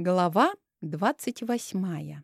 Глава 28.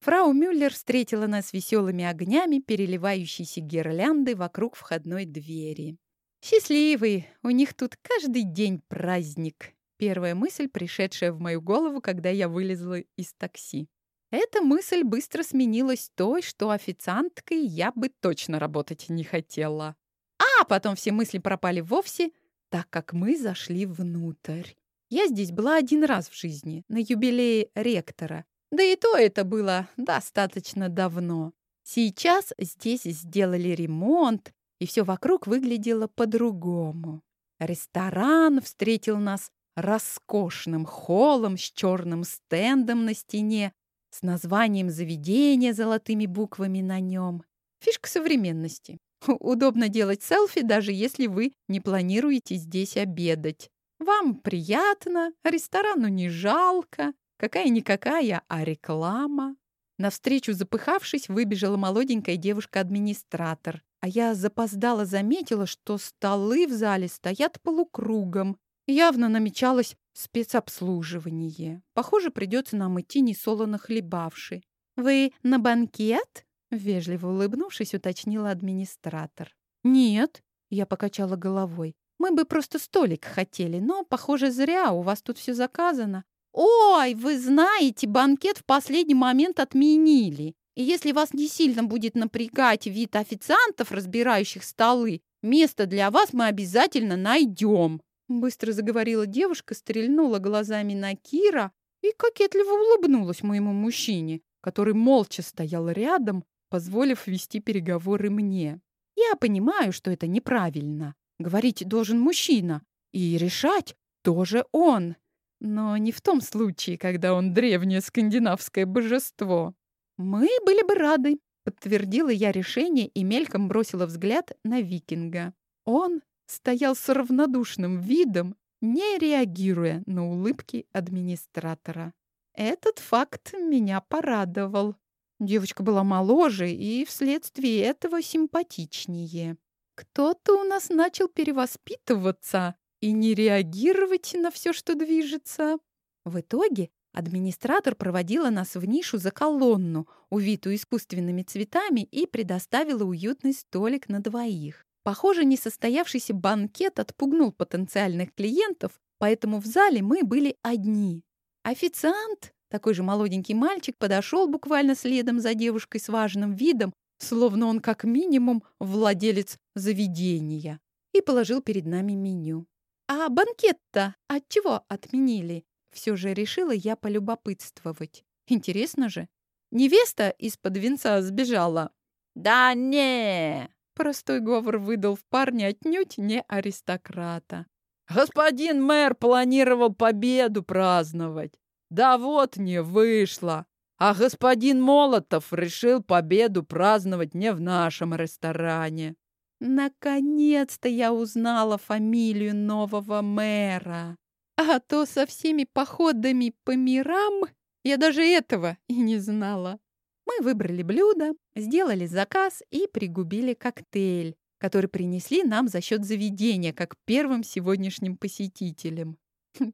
Фрау Мюллер встретила нас веселыми огнями, переливающейся гирляндой вокруг входной двери. «Счастливые! У них тут каждый день праздник!» Первая мысль, пришедшая в мою голову, когда я вылезла из такси. Эта мысль быстро сменилась той, что официанткой я бы точно работать не хотела. А потом все мысли пропали вовсе, так как мы зашли внутрь. Я здесь была один раз в жизни, на юбилее ректора. Да и то это было достаточно давно. Сейчас здесь сделали ремонт, и все вокруг выглядело по-другому. Ресторан встретил нас роскошным холлом с черным стендом на стене, с названием заведения золотыми буквами на нем. Фишка современности. Удобно делать селфи, даже если вы не планируете здесь обедать. Вам приятно, ресторану не жалко, какая-никакая, а реклама. Навстречу запыхавшись, выбежала молоденькая девушка-администратор, а я запоздала заметила, что столы в зале стоят полукругом. Явно намечалось спецобслуживание. Похоже, придется нам идти несолоно хлебавши. «Вы на банкет?» — вежливо улыбнувшись, уточнила администратор. «Нет», — я покачала головой. Мы бы просто столик хотели, но, похоже, зря, у вас тут все заказано. Ой, вы знаете, банкет в последний момент отменили. И если вас не сильно будет напрягать вид официантов, разбирающих столы, место для вас мы обязательно найдем. Быстро заговорила девушка, стрельнула глазами на Кира и кокетливо улыбнулась моему мужчине, который молча стоял рядом, позволив вести переговоры мне. Я понимаю, что это неправильно, Говорить должен мужчина. И решать тоже он. Но не в том случае, когда он древнее скандинавское божество. Мы были бы рады, подтвердила я решение и мельком бросила взгляд на викинга. Он стоял с равнодушным видом, не реагируя на улыбки администратора. Этот факт меня порадовал. Девочка была моложе и вследствие этого симпатичнее. Кто-то у нас начал перевоспитываться и не реагировать на все, что движется. В итоге администратор проводила нас в нишу за колонну, увитую искусственными цветами, и предоставила уютный столик на двоих. Похоже, несостоявшийся банкет отпугнул потенциальных клиентов, поэтому в зале мы были одни. Официант, такой же молоденький мальчик, подошел буквально следом за девушкой с важным видом словно он как минимум владелец заведения, и положил перед нами меню. «А банкет-то от чего отменили?» Все же решила я полюбопытствовать. Интересно же. Невеста из-под венца сбежала. «Да не!» Простой говор выдал в парне отнюдь не аристократа. «Господин мэр планировал победу праздновать. Да вот не вышло. А господин Молотов решил победу праздновать не в нашем ресторане. Наконец-то я узнала фамилию нового мэра. А то со всеми походами по мирам я даже этого и не знала. Мы выбрали блюдо, сделали заказ и пригубили коктейль, который принесли нам за счет заведения, как первым сегодняшним посетителям.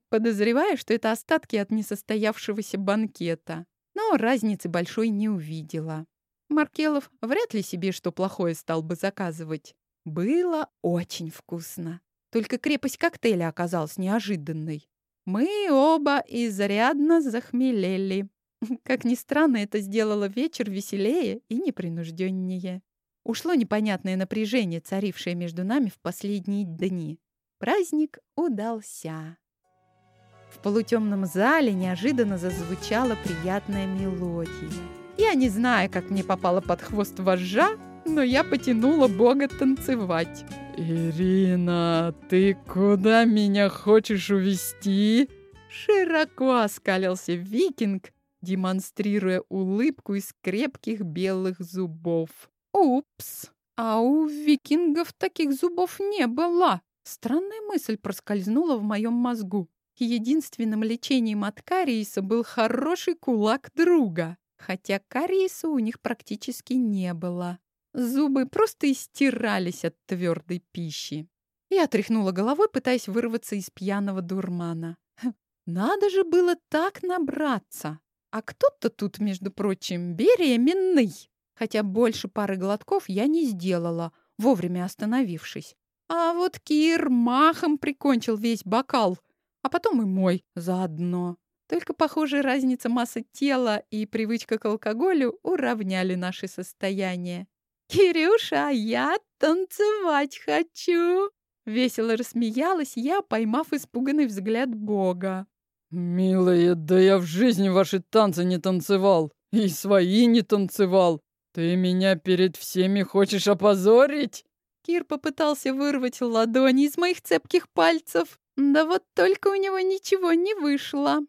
Подозреваю, что это остатки от несостоявшегося банкета но разницы большой не увидела. Маркелов вряд ли себе что плохое стал бы заказывать. Было очень вкусно. Только крепость коктейля оказалась неожиданной. Мы оба изрядно захмелели. Как ни странно, это сделало вечер веселее и непринужденнее. Ушло непонятное напряжение, царившее между нами в последние дни. Праздник удался. В полутемном зале неожиданно зазвучала приятная мелодия. Я не знаю, как мне попало под хвост вожжа, но я потянула Бога танцевать. «Ирина, ты куда меня хочешь увести? Широко оскалился викинг, демонстрируя улыбку из крепких белых зубов. «Упс! А у викингов таких зубов не было!» Странная мысль проскользнула в моем мозгу. Единственным лечением от кариеса был хороший кулак друга, хотя кариеса у них практически не было. Зубы просто истирались от твердой пищи. Я отряхнула головой, пытаясь вырваться из пьяного дурмана. Надо же было так набраться. А кто-то тут, между прочим, беременный. Хотя больше пары глотков я не сделала, вовремя остановившись. А вот Кир махом прикончил весь бокал, а потом и мой заодно. Только, похоже, разница массы тела и привычка к алкоголю уравняли наши состояния. «Кирюша, я танцевать хочу!» Весело рассмеялась я, поймав испуганный взгляд Бога. «Милая, да я в жизни ваши танцы не танцевал. И свои не танцевал. Ты меня перед всеми хочешь опозорить?» Кир попытался вырвать ладони из моих цепких пальцев. Да вот только у него ничего не вышло.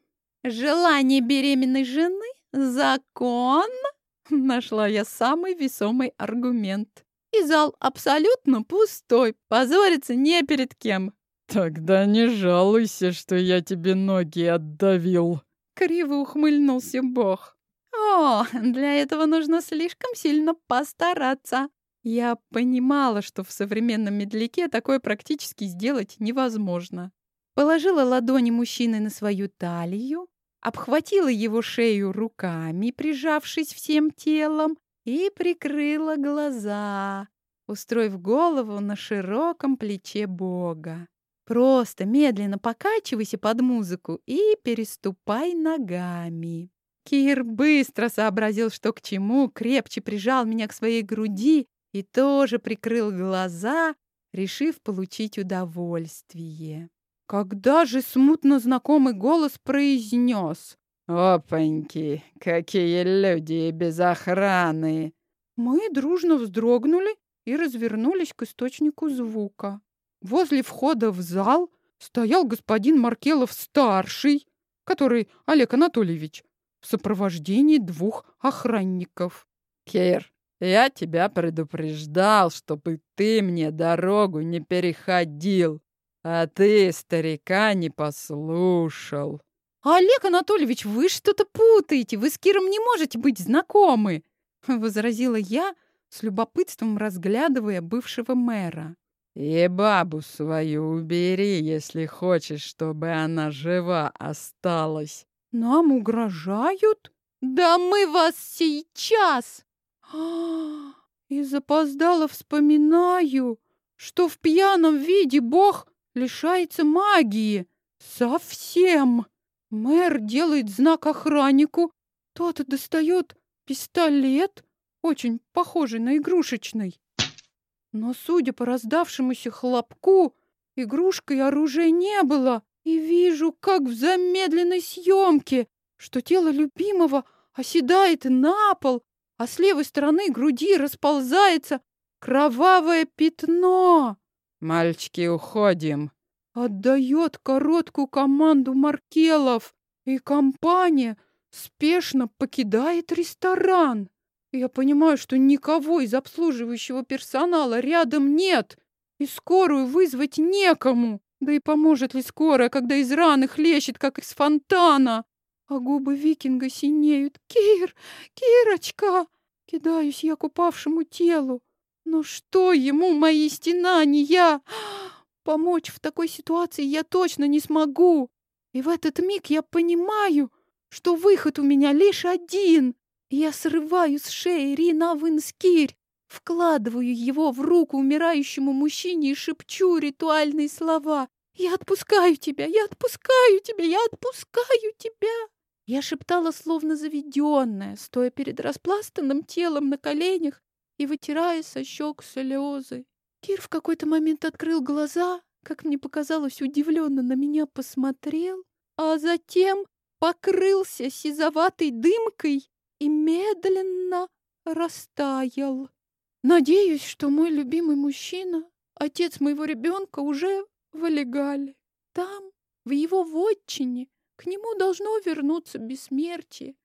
Желание беременной жены — закон. Нашла я самый весомый аргумент. И зал абсолютно пустой, позориться не перед кем. «Тогда не жалуйся, что я тебе ноги отдавил», — криво ухмыльнулся Бог. «О, для этого нужно слишком сильно постараться». Я понимала, что в современном медляке такое практически сделать невозможно. Положила ладони мужчины на свою талию, обхватила его шею руками, прижавшись всем телом, и прикрыла глаза, устроив голову на широком плече Бога. Просто медленно покачивайся под музыку и переступай ногами. Кир быстро сообразил, что к чему, крепче прижал меня к своей груди и тоже прикрыл глаза, решив получить удовольствие. Когда же смутно знакомый голос произнес «Опаньки, какие люди без охраны!» Мы дружно вздрогнули и развернулись к источнику звука. Возле входа в зал стоял господин Маркелов-старший, который Олег Анатольевич, в сопровождении двух охранников. «Кир, я тебя предупреждал, чтобы ты мне дорогу не переходил, а ты старика не послушал». «Олег Анатольевич, вы что-то путаете, вы с Киром не можете быть знакомы», — возразила я, с любопытством разглядывая бывшего мэра. И бабу свою убери, если хочешь, чтобы она жива осталась. Нам угрожают? Да мы вас сейчас! И запоздало вспоминаю, что в пьяном виде Бог лишается магии. Совсем. Мэр делает знак охраннику. Тот достает пистолет, очень похожий на игрушечный. Но, судя по раздавшемуся хлопку, игрушкой оружия не было. И вижу, как в замедленной съемке, что тело любимого оседает на пол, а с левой стороны груди расползается кровавое пятно. «Мальчики, уходим!» Отдает короткую команду Маркелов, и компания спешно покидает ресторан. Я понимаю, что никого из обслуживающего персонала рядом нет, и скорую вызвать некому. Да и поможет ли скорая, когда из раны хлещет, как из фонтана? А губы викинга синеют. «Кир! Кирочка!» Кидаюсь я к упавшему телу. Но что ему мои стенания? Помочь в такой ситуации я точно не смогу. И в этот миг я понимаю, что выход у меня лишь один. Я срываю с шеи Рина Винскирь, вкладываю его в руку умирающему мужчине и шепчу ритуальные слова. «Я отпускаю тебя! Я отпускаю тебя! Я отпускаю тебя!» Я шептала, словно заведенная, стоя перед распластанным телом на коленях и вытирая со щек слезы. Кир в какой-то момент открыл глаза, как мне показалось, удивленно на меня посмотрел, а затем покрылся сизоватой дымкой и медленно растаял. Надеюсь, что мой любимый мужчина, отец моего ребенка, уже в Олегале. Там, в его вотчине, к нему должно вернуться бессмертие,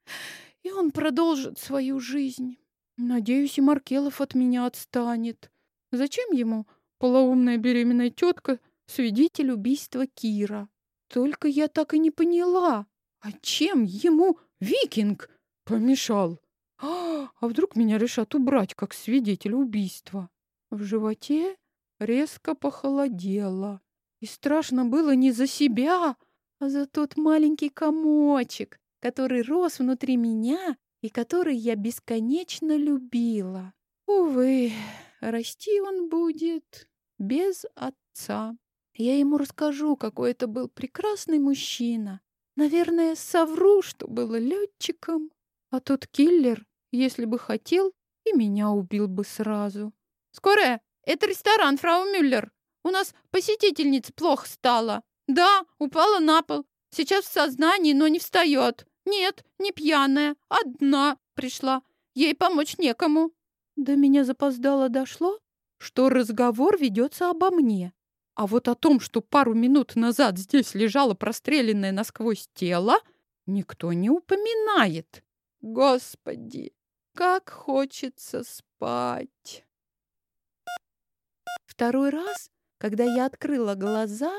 и он продолжит свою жизнь. Надеюсь, и Маркелов от меня отстанет. Зачем ему полоумная беременная тетка, свидетель убийства Кира? Только я так и не поняла, а чем ему викинг Помешал. А, а вдруг меня решат убрать как свидетеля убийства? В животе резко похолодело. И страшно было не за себя, а за тот маленький комочек, который рос внутри меня и который я бесконечно любила. Увы, расти он будет без отца. Я ему расскажу, какой это был прекрасный мужчина. Наверное, совру, что был летчиком. А тот киллер, если бы хотел, и меня убил бы сразу. «Скорая, это ресторан, фрау Мюллер. У нас посетительниц плохо стало. Да, упала на пол. Сейчас в сознании, но не встает. Нет, не пьяная, одна пришла. Ей помочь некому». До меня запоздало дошло, что разговор ведется обо мне. А вот о том, что пару минут назад здесь лежало простреленное насквозь тело, никто не упоминает. Господи, как хочется спать. Второй раз, когда я открыла глаза,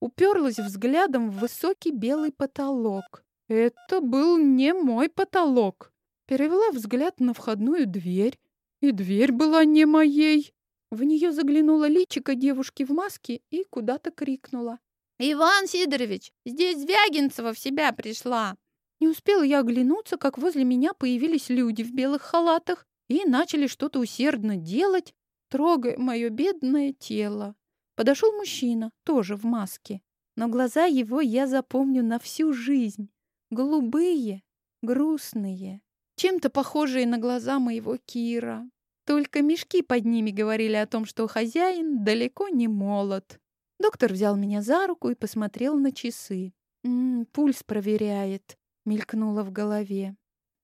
уперлась взглядом в высокий белый потолок. Это был не мой потолок. Перевела взгляд на входную дверь, и дверь была не моей. В нее заглянула личико девушки в маске и куда-то крикнула. «Иван Сидорович, здесь Звягинцева в себя пришла!» Не успела я оглянуться, как возле меня появились люди в белых халатах и начали что-то усердно делать, трогая мое бедное тело. Подошел мужчина, тоже в маске, но глаза его я запомню на всю жизнь. Голубые, грустные, чем-то похожие на глаза моего Кира. Только мешки под ними говорили о том, что хозяин далеко не молод. Доктор взял меня за руку и посмотрел на часы. «М -м, «Пульс проверяет», — мелькнуло в голове.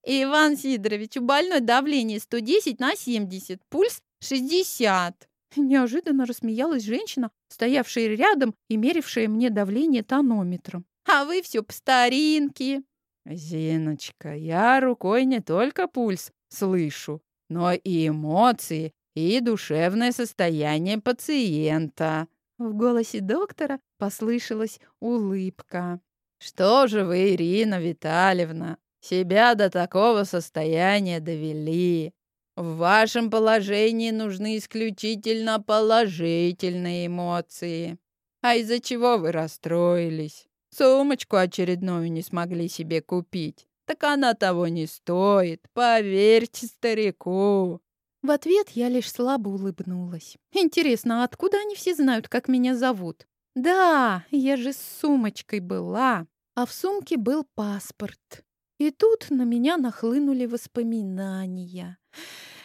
«Иван Сидорович, у больной давление 110 на 70, пульс 60». Неожиданно рассмеялась женщина, стоявшая рядом и мерившая мне давление тонометром. «А вы все по старинке». «Зиночка, я рукой не только пульс слышу, но и эмоции, и душевное состояние пациента». В голосе доктора послышалась улыбка. «Что же вы, Ирина Витальевна, себя до такого состояния довели? В вашем положении нужны исключительно положительные эмоции. А из-за чего вы расстроились? Сумочку очередную не смогли себе купить. Так она того не стоит, поверьте старику. В ответ я лишь слабо улыбнулась. Интересно, а откуда они все знают, как меня зовут? Да, я же с сумочкой была, а в сумке был паспорт. И тут на меня нахлынули воспоминания.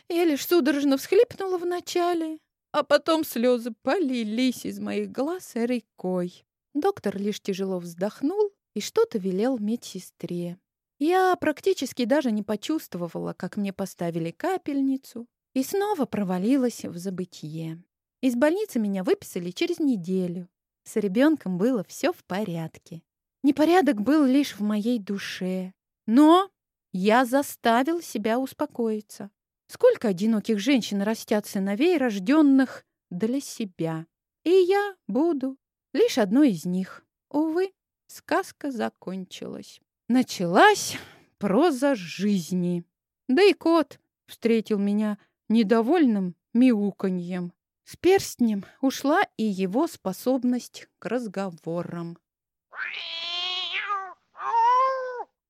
Я лишь судорожно всхлипнула вначале, а потом слезы полились из моих глаз рекой. Доктор лишь тяжело вздохнул и что-то велел медсестре. Я практически даже не почувствовала, как мне поставили капельницу, и снова провалилась в забытье. Из больницы меня выписали через неделю. С ребенком было все в порядке. Непорядок был лишь в моей душе. Но я заставил себя успокоиться. Сколько одиноких женщин растят сыновей, рожденных для себя. И я буду лишь одной из них. Увы, сказка закончилась. Началась проза жизни. Да и кот встретил меня недовольным мяуканьем. С перстнем ушла и его способность к разговорам.